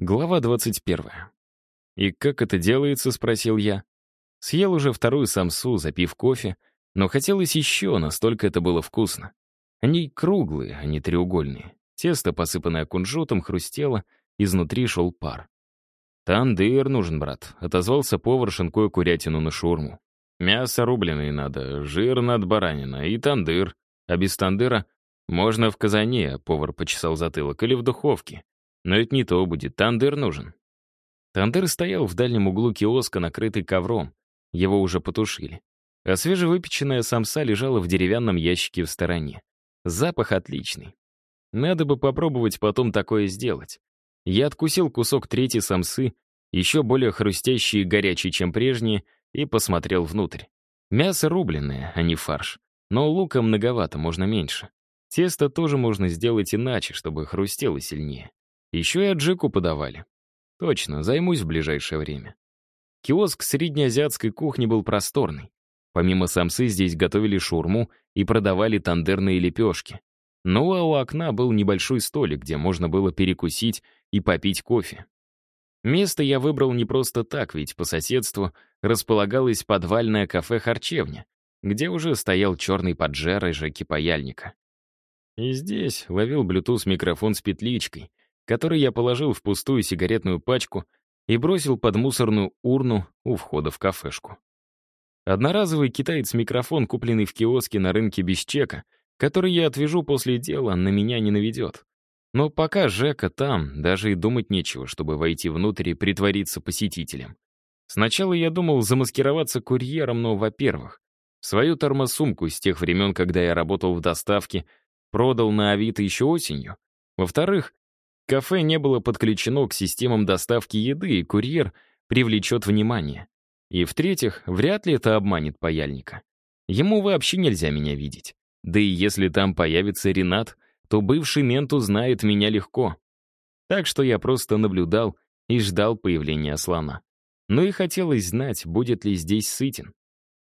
Глава 21. «И как это делается?» — спросил я. Съел уже вторую самсу, запив кофе, но хотелось еще, настолько это было вкусно. Они круглые, а не треугольные. Тесто, посыпанное кунжутом, хрустело, изнутри шел пар. «Тандыр нужен, брат», — отозвался повар, шинкуя курятину на шурму. «Мясо рубленое надо, жир над баранина и тандыр. А без тандыра можно в казане», — повар почесал затылок, «или в духовке. Но это не то будет, тандыр нужен. Тандыр стоял в дальнем углу киоска, накрытый ковром. Его уже потушили. А свежевыпеченная самса лежала в деревянном ящике в стороне. Запах отличный. Надо бы попробовать потом такое сделать. Я откусил кусок третьей самсы, еще более хрустящий и горячий, чем прежние, и посмотрел внутрь. Мясо рубленное, а не фарш. Но лука многовато, можно меньше. Тесто тоже можно сделать иначе, чтобы хрустело сильнее. Еще и аджику подавали. Точно, займусь в ближайшее время. Киоск среднеазиатской кухни был просторный. Помимо самсы здесь готовили шурму и продавали тандерные лепешки. Ну а у окна был небольшой столик, где можно было перекусить и попить кофе. Место я выбрал не просто так, ведь по соседству располагалось подвальное кафе-харчевня, где уже стоял черный поджер и жеки паяльника. И здесь ловил Bluetooth-микрофон с петличкой, который я положил в пустую сигаретную пачку и бросил под мусорную урну у входа в кафешку. Одноразовый китаец-микрофон, купленный в киоске на рынке без чека, который я отвяжу после дела, на меня не наведет. Но пока Жека там, даже и думать нечего, чтобы войти внутрь и притвориться посетителем. Сначала я думал замаскироваться курьером, но, во-первых, свою термосумку с тех времен, когда я работал в доставке, продал на Авито еще осенью. Во-вторых, Кафе не было подключено к системам доставки еды, и курьер привлечет внимание. И в-третьих, вряд ли это обманет паяльника. Ему вообще нельзя меня видеть. Да и если там появится Ренат, то бывший мент узнает меня легко. Так что я просто наблюдал и ждал появления слона. Ну и хотелось знать, будет ли здесь Сытин.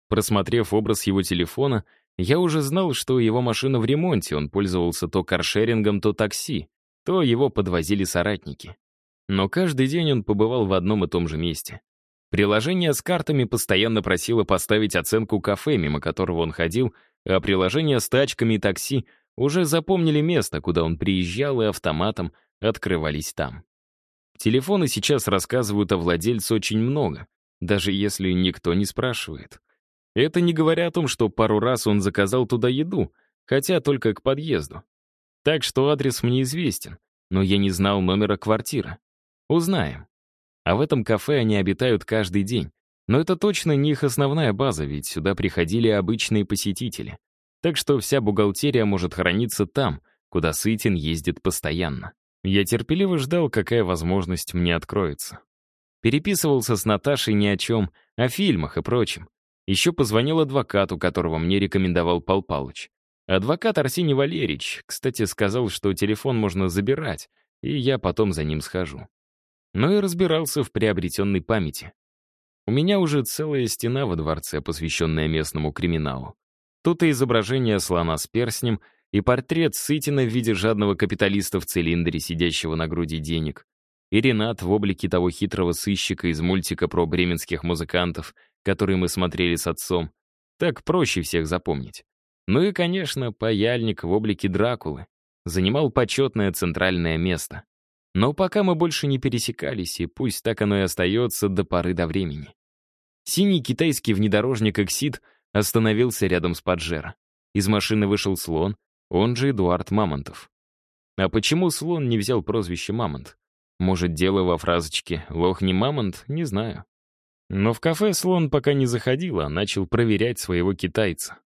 Просмотрев образ его телефона, я уже знал, что его машина в ремонте, он пользовался то каршерингом, то такси то его подвозили соратники. Но каждый день он побывал в одном и том же месте. Приложение с картами постоянно просило поставить оценку кафе, мимо которого он ходил, а приложение с тачками и такси уже запомнили место, куда он приезжал, и автоматом открывались там. Телефоны сейчас рассказывают о владельце очень много, даже если никто не спрашивает. Это не говоря о том, что пару раз он заказал туда еду, хотя только к подъезду. Так что адрес мне известен, но я не знал номера квартиры. Узнаем. А в этом кафе они обитают каждый день. Но это точно не их основная база, ведь сюда приходили обычные посетители. Так что вся бухгалтерия может храниться там, куда Сытин ездит постоянно. Я терпеливо ждал, какая возможность мне откроется. Переписывался с Наташей ни о чем, о фильмах и прочем. Еще позвонил адвокату, которого мне рекомендовал Пал Палыч. Адвокат Арсений Валерьевич, кстати, сказал, что телефон можно забирать, и я потом за ним схожу. Но и разбирался в приобретенной памяти. У меня уже целая стена во дворце, посвященная местному криминалу. Тут и изображение слона с перстнем, и портрет Сытина в виде жадного капиталиста в цилиндре, сидящего на груди денег, и Ренат в облике того хитрого сыщика из мультика про бременских музыкантов, который мы смотрели с отцом. Так проще всех запомнить. Ну и, конечно, паяльник в облике Дракулы занимал почетное центральное место. Но пока мы больше не пересекались, и пусть так оно и остается до поры до времени. Синий китайский внедорожник «Эксид» остановился рядом с Паджеро. Из машины вышел слон, он же Эдуард Мамонтов. А почему слон не взял прозвище Мамонт? Может, дело во фразочке «лох не мамонт», не знаю. Но в кафе слон пока не заходил, а начал проверять своего китайца.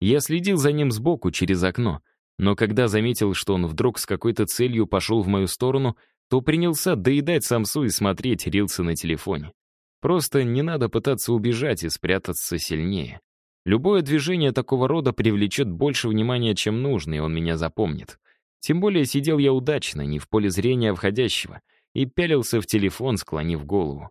Я следил за ним сбоку, через окно, но когда заметил, что он вдруг с какой-то целью пошел в мою сторону, то принялся доедать самсу и смотреть рилсы на телефоне. Просто не надо пытаться убежать и спрятаться сильнее. Любое движение такого рода привлечет больше внимания, чем нужно, и он меня запомнит. Тем более сидел я удачно, не в поле зрения входящего, и пялился в телефон, склонив голову.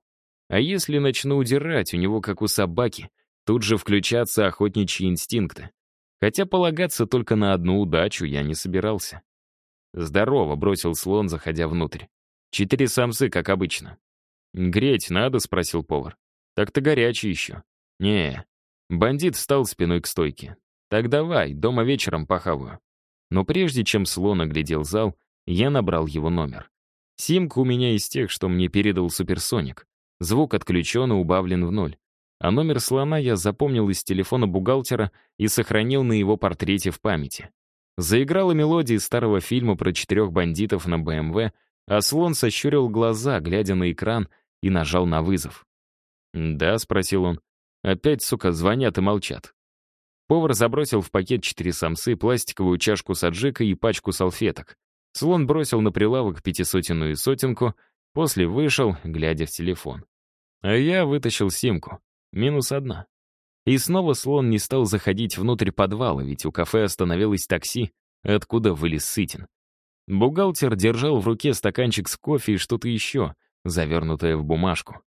А если начну удирать, у него, как у собаки, тут же включатся охотничьи инстинкты. Хотя полагаться только на одну удачу я не собирался. «Здорово», — бросил слон, заходя внутрь. Четыре самсы, как обычно. «Греть надо?» — спросил повар. «Так-то горячий еще». «Не». Бандит встал спиной к стойке. «Так давай, дома вечером похаваю». Но прежде чем слон оглядел зал, я набрал его номер. Симка у меня из тех, что мне передал суперсоник. Звук отключен и убавлен в ноль. А номер слона я запомнил из телефона бухгалтера и сохранил на его портрете в памяти. Заиграла мелодия старого фильма про четырех бандитов на БМВ, а слон сощурил глаза, глядя на экран, и нажал на вызов. «Да», — спросил он. «Опять, сука, звонят и молчат». Повар забросил в пакет четыре самсы, пластиковую чашку с аджикой и пачку салфеток. Слон бросил на прилавок пятисотенную сотенку, после вышел, глядя в телефон. А я вытащил симку. Минус одна. И снова слон не стал заходить внутрь подвала, ведь у кафе остановилось такси, откуда вылез Сытин. Бухгалтер держал в руке стаканчик с кофе и что-то еще, завернутое в бумажку.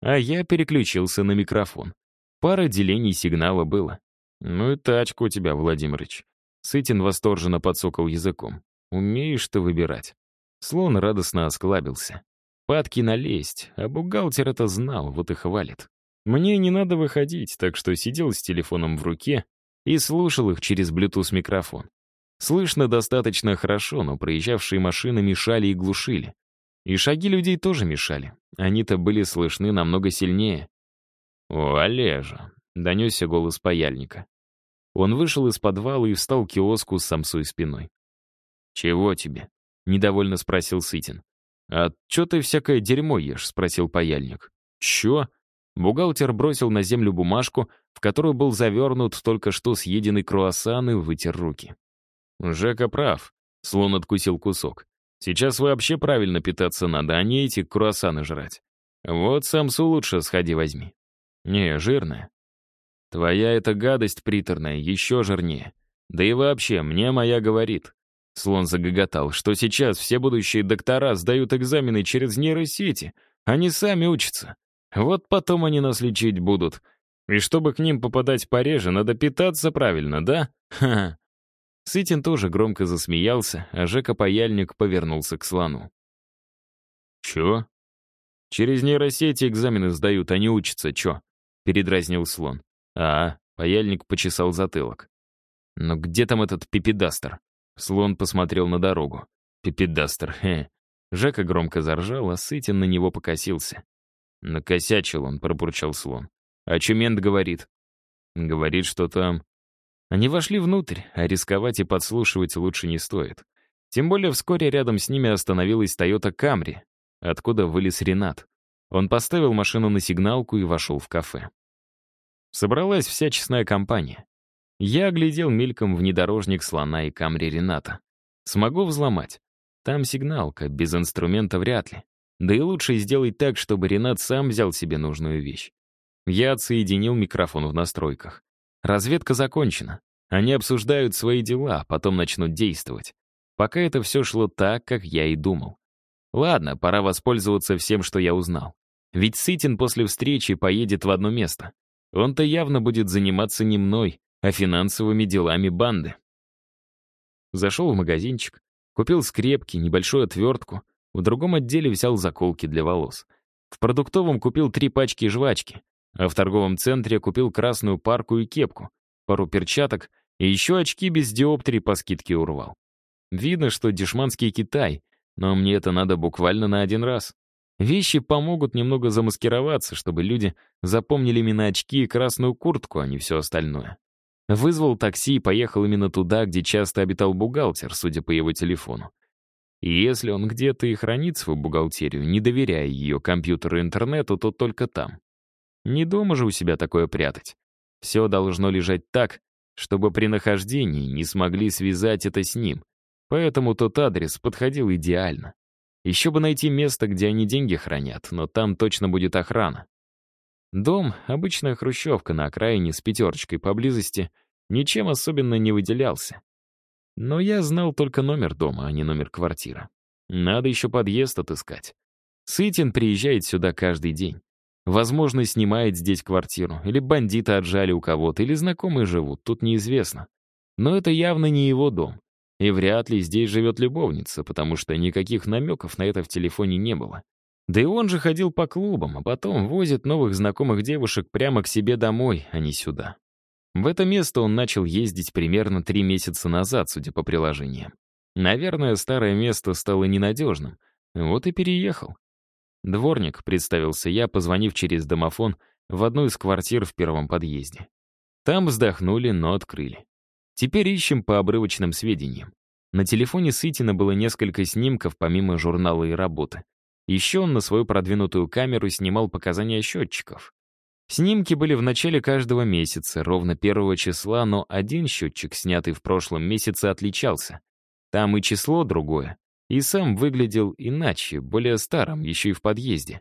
А я переключился на микрофон. Пара делений сигнала было. «Ну и тачка у тебя, Владимирыч». Сытин восторженно подсокал языком. «Умеешь ты выбирать». Слон радостно осклабился. Падки налезть, а бухгалтер это знал, вот и хвалит. Мне не надо выходить, так что сидел с телефоном в руке и слушал их через Bluetooth-микрофон. Слышно достаточно хорошо, но проезжавшие машины мешали и глушили. И шаги людей тоже мешали. Они-то были слышны намного сильнее. «О, Олежа!» — донесся голос паяльника. Он вышел из подвала и встал к киоску с самсой спиной. «Чего тебе?» — недовольно спросил Сытин. «А чё ты всякое дерьмо ешь?» — спросил паяльник. «Чё?» Бухгалтер бросил на землю бумажку, в которую был завернут только что съеденный круассан и вытер руки. «Жека прав», — слон откусил кусок. «Сейчас вообще правильно питаться надо, а не эти круассаны жрать. Вот самсу лучше сходи возьми». «Не, жирная». «Твоя эта гадость приторная, еще жирнее. Да и вообще, мне моя говорит». Слон загоготал, что сейчас все будущие доктора сдают экзамены через нейросети. Они сами учатся. Вот потом они нас лечить будут. И чтобы к ним попадать пореже, надо питаться правильно, да? Ха-ха. Сытин тоже громко засмеялся, а Жека-паяльник повернулся к слону. «Чё?» «Через нейросети экзамены сдают, они учатся, чё?» — передразнил слон. «А, паяльник почесал затылок. Но где там этот пипедастер?» Слон посмотрел на дорогу. «Пипедастер, хе». Жека громко заржал, а Сытин на него покосился. «Накосячил он», — пробурчал слон. «А Чумент говорит?» «Говорит, что там...» Они вошли внутрь, а рисковать и подслушивать лучше не стоит. Тем более вскоре рядом с ними остановилась Toyota Camry, откуда вылез Ренат. Он поставил машину на сигналку и вошел в кафе. Собралась вся честная компания. Я оглядел мельком внедорожник слона и камри Рената. Смогу взломать. Там сигналка, без инструмента вряд ли. Да и лучше сделать так, чтобы Ренат сам взял себе нужную вещь. Я отсоединил микрофон в настройках. Разведка закончена. Они обсуждают свои дела, потом начнут действовать. Пока это все шло так, как я и думал. Ладно, пора воспользоваться всем, что я узнал. Ведь Сытин после встречи поедет в одно место. Он-то явно будет заниматься не мной, а финансовыми делами банды. Зашел в магазинчик, купил скрепки, небольшую отвертку, в другом отделе взял заколки для волос. В продуктовом купил три пачки жвачки, а в торговом центре купил красную парку и кепку, пару перчаток и еще очки без диоптрии по скидке урвал. Видно, что дешманский Китай, но мне это надо буквально на один раз. Вещи помогут немного замаскироваться, чтобы люди запомнили именно очки и красную куртку, а не все остальное. Вызвал такси и поехал именно туда, где часто обитал бухгалтер, судя по его телефону. Если он где-то и хранит свою бухгалтерию, не доверяя ее компьютеру и интернету, то только там. Не дома же у себя такое прятать. Все должно лежать так, чтобы при нахождении не смогли связать это с ним. Поэтому тот адрес подходил идеально. Еще бы найти место, где они деньги хранят, но там точно будет охрана. Дом, обычная хрущевка на окраине с пятерочкой поблизости, ничем особенно не выделялся. Но я знал только номер дома, а не номер квартиры. Надо еще подъезд отыскать. Сытин приезжает сюда каждый день. Возможно, снимает здесь квартиру, или бандиты отжали у кого-то, или знакомые живут, тут неизвестно. Но это явно не его дом. И вряд ли здесь живет любовница, потому что никаких намеков на это в телефоне не было. Да и он же ходил по клубам, а потом возит новых знакомых девушек прямо к себе домой, а не сюда. В это место он начал ездить примерно три месяца назад, судя по приложениям. Наверное, старое место стало ненадежным. Вот и переехал. Дворник, представился я, позвонив через домофон в одну из квартир в первом подъезде. Там вздохнули, но открыли. Теперь ищем по обрывочным сведениям. На телефоне Сытина было несколько снимков помимо журнала и работы. Еще он на свою продвинутую камеру снимал показания счетчиков. Снимки были в начале каждого месяца, ровно первого числа, но один счетчик, снятый в прошлом месяце, отличался. Там и число другое, и сам выглядел иначе, более старым, еще и в подъезде.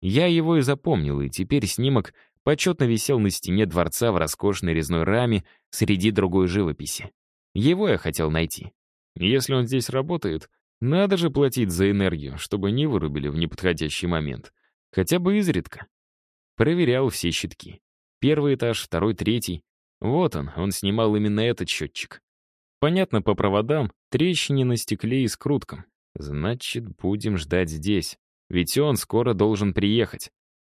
Я его и запомнил, и теперь снимок почетно висел на стене дворца в роскошной резной раме среди другой живописи. Его я хотел найти. Если он здесь работает, надо же платить за энергию, чтобы не вырубили в неподходящий момент. Хотя бы изредка. Проверял все щитки. Первый этаж, второй, третий. Вот он, он снимал именно этот счетчик. Понятно, по проводам, трещине на стекле и скруткам. Значит, будем ждать здесь. Ведь он скоро должен приехать.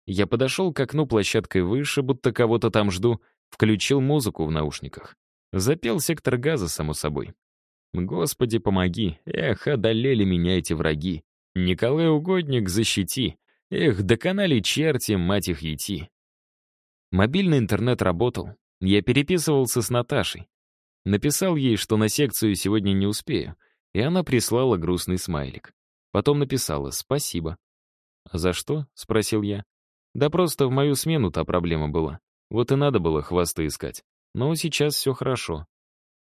Я подошел к окну площадкой выше, будто кого-то там жду, включил музыку в наушниках. Запел сектор газа, само собой. Господи, помоги. Эх, одолели меня эти враги. Николай Угодник, защити. Эх, доконали черти, мать их ети. Мобильный интернет работал. Я переписывался с Наташей. Написал ей, что на секцию сегодня не успею, и она прислала грустный смайлик. Потом написала «Спасибо». «А «За что?» — спросил я. «Да просто в мою смену та проблема была. Вот и надо было хвосты искать. Но сейчас все хорошо.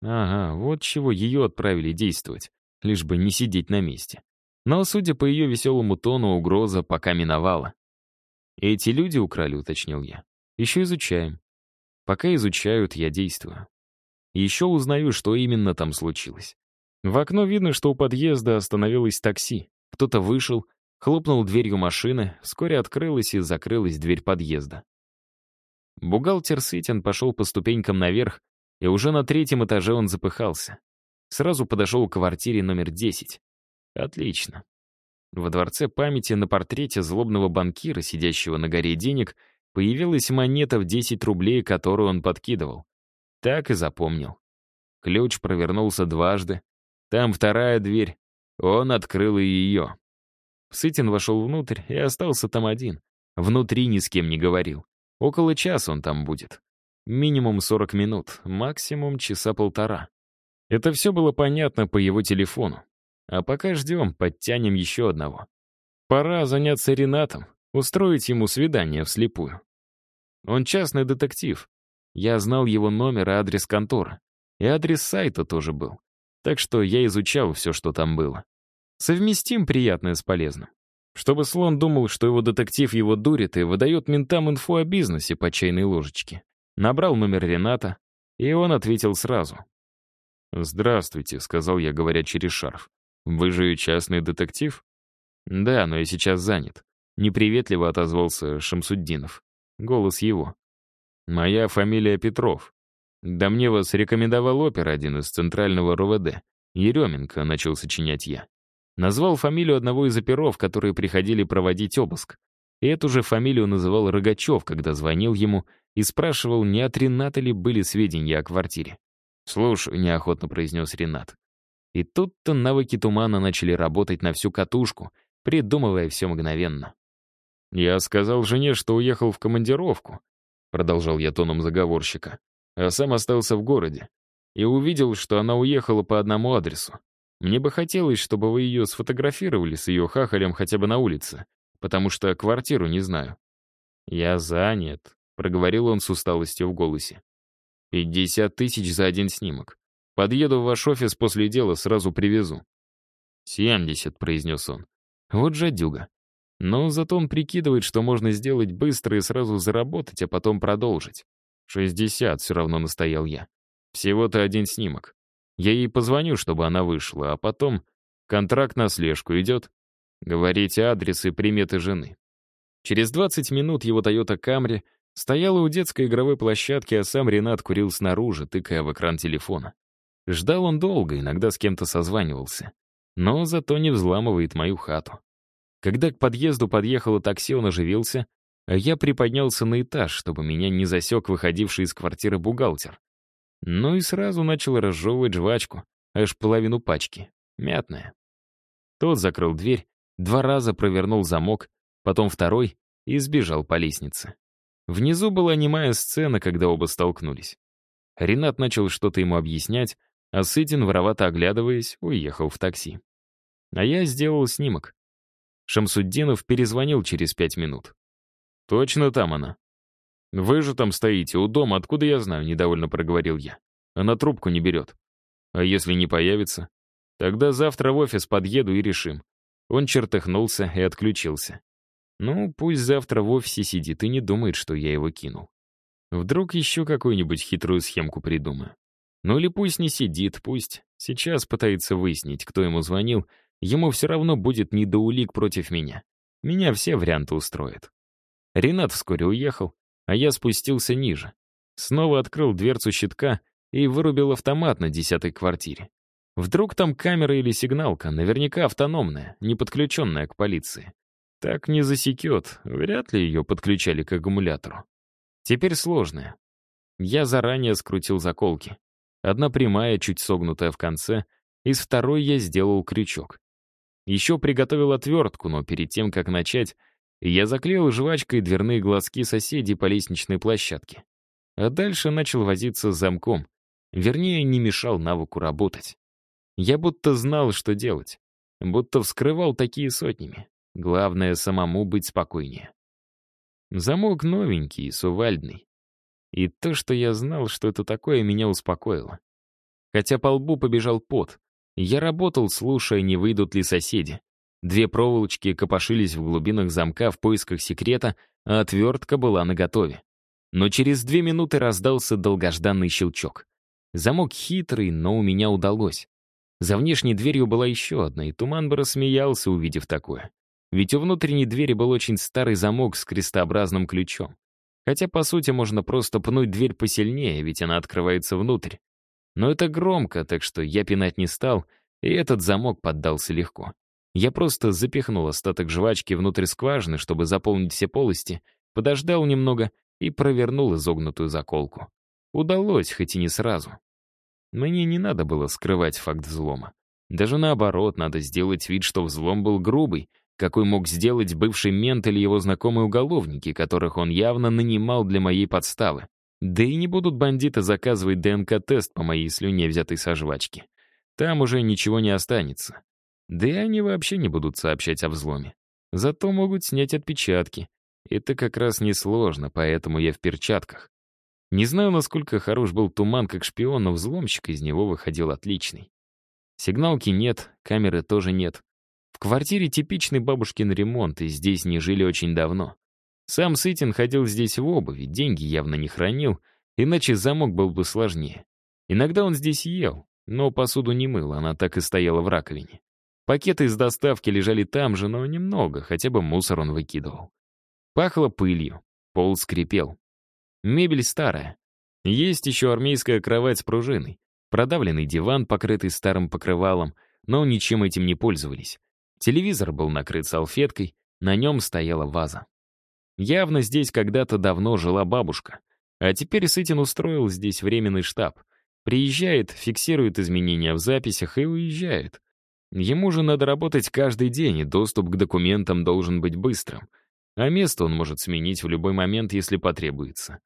Ага, вот чего ее отправили действовать, лишь бы не сидеть на месте. Но, судя по ее веселому тону, угроза пока миновала. «Эти люди украли», — уточнил я. «Еще изучаем». Пока изучают, я действую. Еще узнаю, что именно там случилось. В окно видно, что у подъезда остановилось такси. Кто-то вышел, хлопнул дверью машины, вскоре открылась и закрылась дверь подъезда. Бухгалтер Сытин пошел по ступенькам наверх, и уже на третьем этаже он запыхался. Сразу подошел к квартире номер 10. Отлично. Во дворце памяти на портрете злобного банкира, сидящего на горе денег, появилась монета в 10 рублей, которую он подкидывал. Так и запомнил. Ключ провернулся дважды. Там вторая дверь. Он открыл и ее. Сытин вошел внутрь и остался там один. Внутри ни с кем не говорил. Около часа он там будет. Минимум 40 минут, максимум часа полтора. Это все было понятно по его телефону. А пока ждем, подтянем еще одного. Пора заняться Ренатом, устроить ему свидание вслепую. Он частный детектив. Я знал его номер и адрес конторы. И адрес сайта тоже был. Так что я изучал все, что там было. Совместим приятное с полезным. Чтобы слон думал, что его детектив его дурит и выдает ментам инфу о бизнесе по чайной ложечке. Набрал номер Рената, и он ответил сразу. «Здравствуйте», — сказал я, говоря через шарф. «Вы же частный детектив?» «Да, но я сейчас занят», — неприветливо отозвался Шамсуддинов. Голос его. «Моя фамилия Петров. Да мне вас рекомендовал опер один из центрального РОВД. Еременко начал сочинять я. Назвал фамилию одного из оперов, которые приходили проводить обыск. И эту же фамилию называл Рогачев, когда звонил ему и спрашивал, не от Рената ли были сведения о квартире. «Слушай», — неохотно произнес Ренат. И тут-то навыки тумана начали работать на всю катушку, придумывая все мгновенно. «Я сказал жене, что уехал в командировку», — продолжал я тоном заговорщика, а сам остался в городе. И увидел, что она уехала по одному адресу. Мне бы хотелось, чтобы вы ее сфотографировали с ее хахалем хотя бы на улице, потому что квартиру не знаю. Я занят, — проговорил он с усталостью в голосе. «Пятьдесят тысяч за один снимок. Подъеду в ваш офис после дела, сразу привезу». «Семьдесят», — произнес он. «Вот жадюга. Но зато он прикидывает, что можно сделать быстро и сразу заработать, а потом продолжить. «Шестьдесят», — все равно настоял я. «Всего-то один снимок. Я ей позвоню, чтобы она вышла, а потом контракт на слежку идет. Говорите адрес и приметы жены». Через 20 минут его Toyota Camry Стояла у детской игровой площадки, а сам Ренат курил снаружи, тыкая в экран телефона. Ждал он долго, иногда с кем-то созванивался. Но зато не взламывает мою хату. Когда к подъезду подъехало такси, он оживился, а я приподнялся на этаж, чтобы меня не засек выходивший из квартиры бухгалтер. Ну и сразу начал разжевывать жвачку, аж половину пачки, мятная. Тот закрыл дверь, два раза провернул замок, потом второй и сбежал по лестнице. Внизу была немая сцена, когда оба столкнулись. Ренат начал что-то ему объяснять, а Сытин, воровато оглядываясь, уехал в такси. А я сделал снимок. Шамсуддинов перезвонил через пять минут. «Точно там она?» «Вы же там стоите, у дома, откуда я знаю?» — недовольно проговорил я. Она трубку не берет. «А если не появится?» «Тогда завтра в офис подъеду и решим». Он чертыхнулся и отключился. Ну, пусть завтра в офисе сидит и не думает, что я его кинул. Вдруг еще какую-нибудь хитрую схемку придумаю. Ну или пусть не сидит, пусть сейчас пытается выяснить, кто ему звонил, ему все равно будет не до улик против меня. Меня все варианты устроят. Ренат вскоре уехал, а я спустился ниже. Снова открыл дверцу щитка и вырубил автомат на десятой квартире. Вдруг там камера или сигналка, наверняка автономная, не подключенная к полиции. Так не засекет, вряд ли ее подключали к аккумулятору. Теперь сложное. Я заранее скрутил заколки. Одна прямая, чуть согнутая в конце, из второй я сделал крючок. Еще приготовил отвертку, но перед тем, как начать, я заклеил жвачкой дверные глазки соседей по лестничной площадке. А дальше начал возиться с замком. Вернее, не мешал навыку работать. Я будто знал, что делать. Будто вскрывал такие сотнями. Главное, самому быть спокойнее. Замок новенький, сувальдный. И то, что я знал, что это такое, меня успокоило. Хотя по лбу побежал пот. Я работал, слушая, не выйдут ли соседи. Две проволочки копошились в глубинах замка в поисках секрета, а отвертка была наготове. Но через две минуты раздался долгожданный щелчок. Замок хитрый, но у меня удалось. За внешней дверью была еще одна, и Туман бы рассмеялся, увидев такое. Ведь у внутренней двери был очень старый замок с крестообразным ключом. Хотя, по сути, можно просто пнуть дверь посильнее, ведь она открывается внутрь. Но это громко, так что я пинать не стал, и этот замок поддался легко. Я просто запихнул остаток жвачки внутрь скважины, чтобы заполнить все полости, подождал немного и провернул изогнутую заколку. Удалось, хоть и не сразу. Мне не надо было скрывать факт взлома. Даже наоборот, надо сделать вид, что взлом был грубый, какой мог сделать бывший мент или его знакомые уголовники, которых он явно нанимал для моей подставы. Да и не будут бандиты заказывать ДНК-тест по моей слюне, взятой со жвачки. Там уже ничего не останется. Да и они вообще не будут сообщать о взломе. Зато могут снять отпечатки. Это как раз несложно, поэтому я в перчатках. Не знаю, насколько хорош был туман как шпион, но взломщик из него выходил отличный. Сигналки нет, камеры тоже нет. В квартире типичный бабушкин ремонт, и здесь не жили очень давно. Сам Сытин ходил здесь в обуви, деньги явно не хранил, иначе замок был бы сложнее. Иногда он здесь ел, но посуду не мыл, она так и стояла в раковине. Пакеты из доставки лежали там же, но немного, хотя бы мусор он выкидывал. Пахло пылью, пол скрипел. Мебель старая. Есть еще армейская кровать с пружиной, продавленный диван, покрытый старым покрывалом, но ничем этим не пользовались. Телевизор был накрыт салфеткой, на нем стояла ваза. Явно здесь когда-то давно жила бабушка, а теперь Сытин устроил здесь временный штаб. Приезжает, фиксирует изменения в записях и уезжает. Ему же надо работать каждый день, и доступ к документам должен быть быстрым. А место он может сменить в любой момент, если потребуется.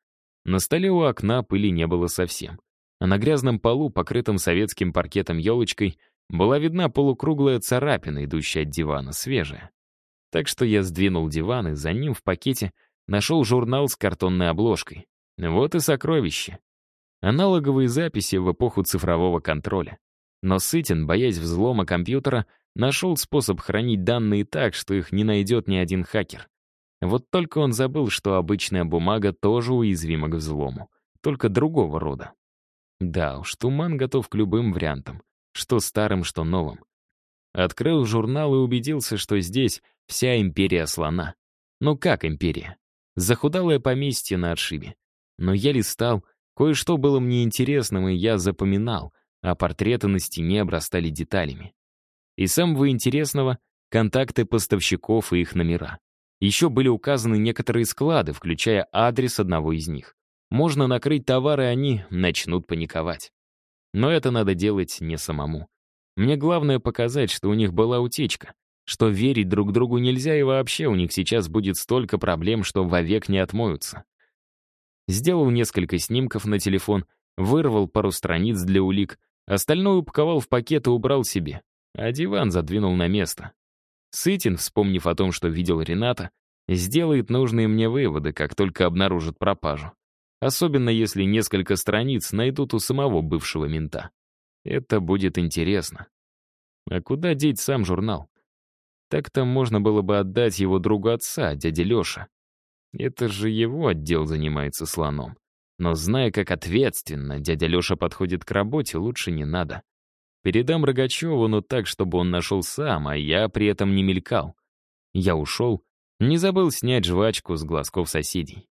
На столе у окна пыли не было совсем. А на грязном полу, покрытом советским паркетом елочкой, была видна полукруглая царапина, идущая от дивана, свежая. Так что я сдвинул диван, и за ним в пакете нашел журнал с картонной обложкой. Вот и сокровище. Аналоговые записи в эпоху цифрового контроля. Но Сытин, боясь взлома компьютера, нашел способ хранить данные так, что их не найдет ни один хакер. Вот только он забыл, что обычная бумага тоже уязвима к взлому, только другого рода. Да уж, туман готов к любым вариантам, что старым, что новым. Открыл журнал и убедился, что здесь вся империя слона. Ну как империя? Захудалое поместье на отшибе. Но я листал, кое-что было мне интересным, и я запоминал — а портреты на стене обрастали деталями. И самого интересного — контакты поставщиков и их номера. Еще были указаны некоторые склады, включая адрес одного из них. Можно накрыть товары, они начнут паниковать. Но это надо делать не самому. Мне главное показать, что у них была утечка, что верить друг другу нельзя и вообще у них сейчас будет столько проблем, что вовек не отмоются. Сделал несколько снимков на телефон, вырвал пару страниц для улик, остальное упаковал в пакет и убрал себе, а диван задвинул на место. Сытин, вспомнив о том, что видел Рената, сделает нужные мне выводы, как только обнаружит пропажу. Особенно если несколько страниц найдут у самого бывшего мента. Это будет интересно. А куда деть сам журнал? Так-то можно было бы отдать его другу отца, дяде Леша. Это же его отдел занимается слоном. Но зная, как ответственно дядя Леша подходит к работе, лучше не надо. Передам Рогачеву, но так, чтобы он нашел сам, а я при этом не мелькал. Я ушел, не забыл снять жвачку с глазков соседей.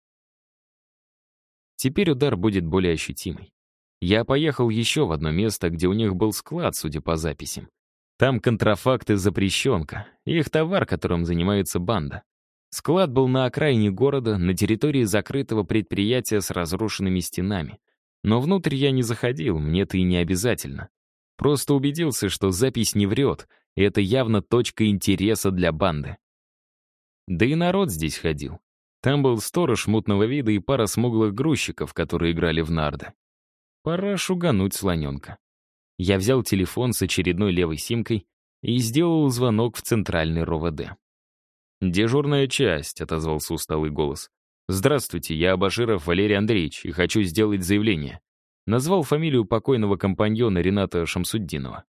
Теперь удар будет более ощутимый. Я поехал еще в одно место, где у них был склад, судя по записям. Там контрафакт и запрещенка, их товар, которым занимается банда. Склад был на окраине города, на территории закрытого предприятия с разрушенными стенами. Но внутрь я не заходил, мне-то и не обязательно. Просто убедился, что запись не врет, и это явно точка интереса для банды. Да и народ здесь ходил. Там был сторож мутного вида и пара смуглых грузчиков, которые играли в нарды. Пора шугануть слоненка. Я взял телефон с очередной левой симкой и сделал звонок в центральный РОВД. «Дежурная часть», — отозвался усталый голос. «Здравствуйте, я Абаширов Валерий Андреевич и хочу сделать заявление». Назвал фамилию покойного компаньона Рената Шамсуддинова.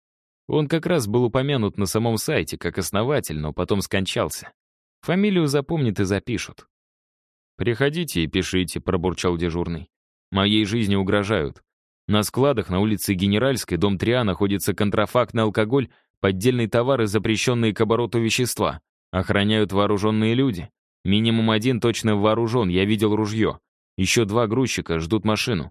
Он как раз был упомянут на самом сайте как основатель, но потом скончался. Фамилию запомнят и запишут. «Приходите и пишите», — пробурчал дежурный. «Моей жизни угрожают. На складах на улице Генеральской, дом 3А, находится контрафактный алкоголь, поддельные товары, запрещенные к обороту вещества. Охраняют вооруженные люди. Минимум один точно вооружен, я видел ружье. Еще два грузчика ждут машину.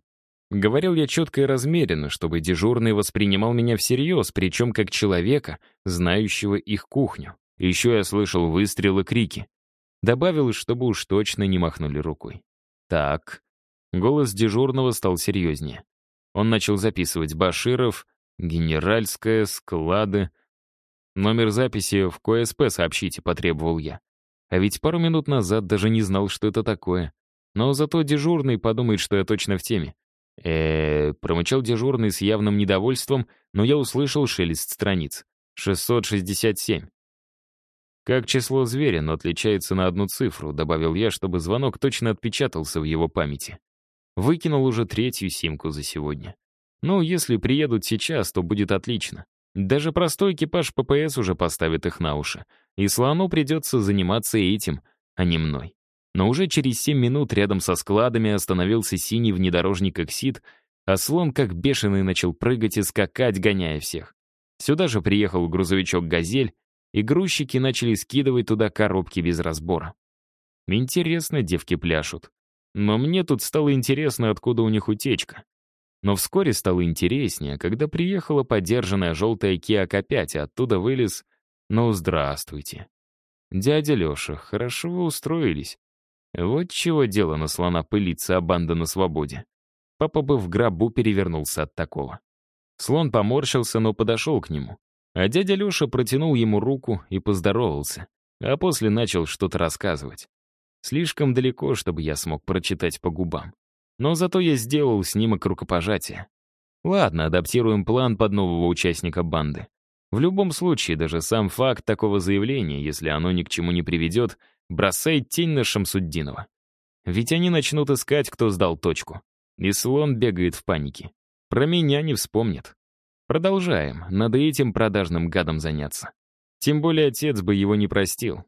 Говорил я четко и размеренно, чтобы дежурный воспринимал меня всерьез, причем как человека, знающего их кухню. Еще я слышал выстрелы, крики. Добавил, чтобы уж точно не махнули рукой. Так. Голос дежурного стал серьезнее. Он начал записывать Баширов, генеральская, склады. Номер записи в КСП сообщите, потребовал я. А ведь пару минут назад даже не знал, что это такое. Но зато дежурный подумает, что я точно в теме. э, промычал дежурный с явным недовольством, но я услышал шелест страниц. 667. «Как число зверя, но отличается на одну цифру», добавил я, чтобы звонок точно отпечатался в его памяти. Выкинул уже третью симку за сегодня. Ну, если приедут сейчас, то будет отлично. Даже простой экипаж ППС уже поставит их на уши. И слону придется заниматься этим, а не мной. Но уже через семь минут рядом со складами остановился синий внедорожник «Эксид», а слон как бешеный начал прыгать и скакать, гоняя всех. Сюда же приехал грузовичок «Газель», и грузчики начали скидывать туда коробки без разбора. Интересно, девки пляшут. Но мне тут стало интересно, откуда у них утечка. Но вскоре стало интереснее, когда приехала подержанная желтая Kia K5, и оттуда вылез «Ну, здравствуйте». «Дядя Леша, хорошо вы устроились. Вот чего дело на слона пылиться, а банда на свободе. Папа бы в гробу перевернулся от такого». Слон поморщился, но подошел к нему. А дядя Леша протянул ему руку и поздоровался, а после начал что-то рассказывать. Слишком далеко, чтобы я смог прочитать по губам. Но зато я сделал снимок рукопожатия. Ладно, адаптируем план под нового участника банды. В любом случае, даже сам факт такого заявления, если оно ни к чему не приведет, бросает тень на Шамсуддинова. Ведь они начнут искать, кто сдал точку. И слон бегает в панике. Про меня не вспомнит. Продолжаем. Надо этим продажным гадом заняться. Тем более отец бы его не простил.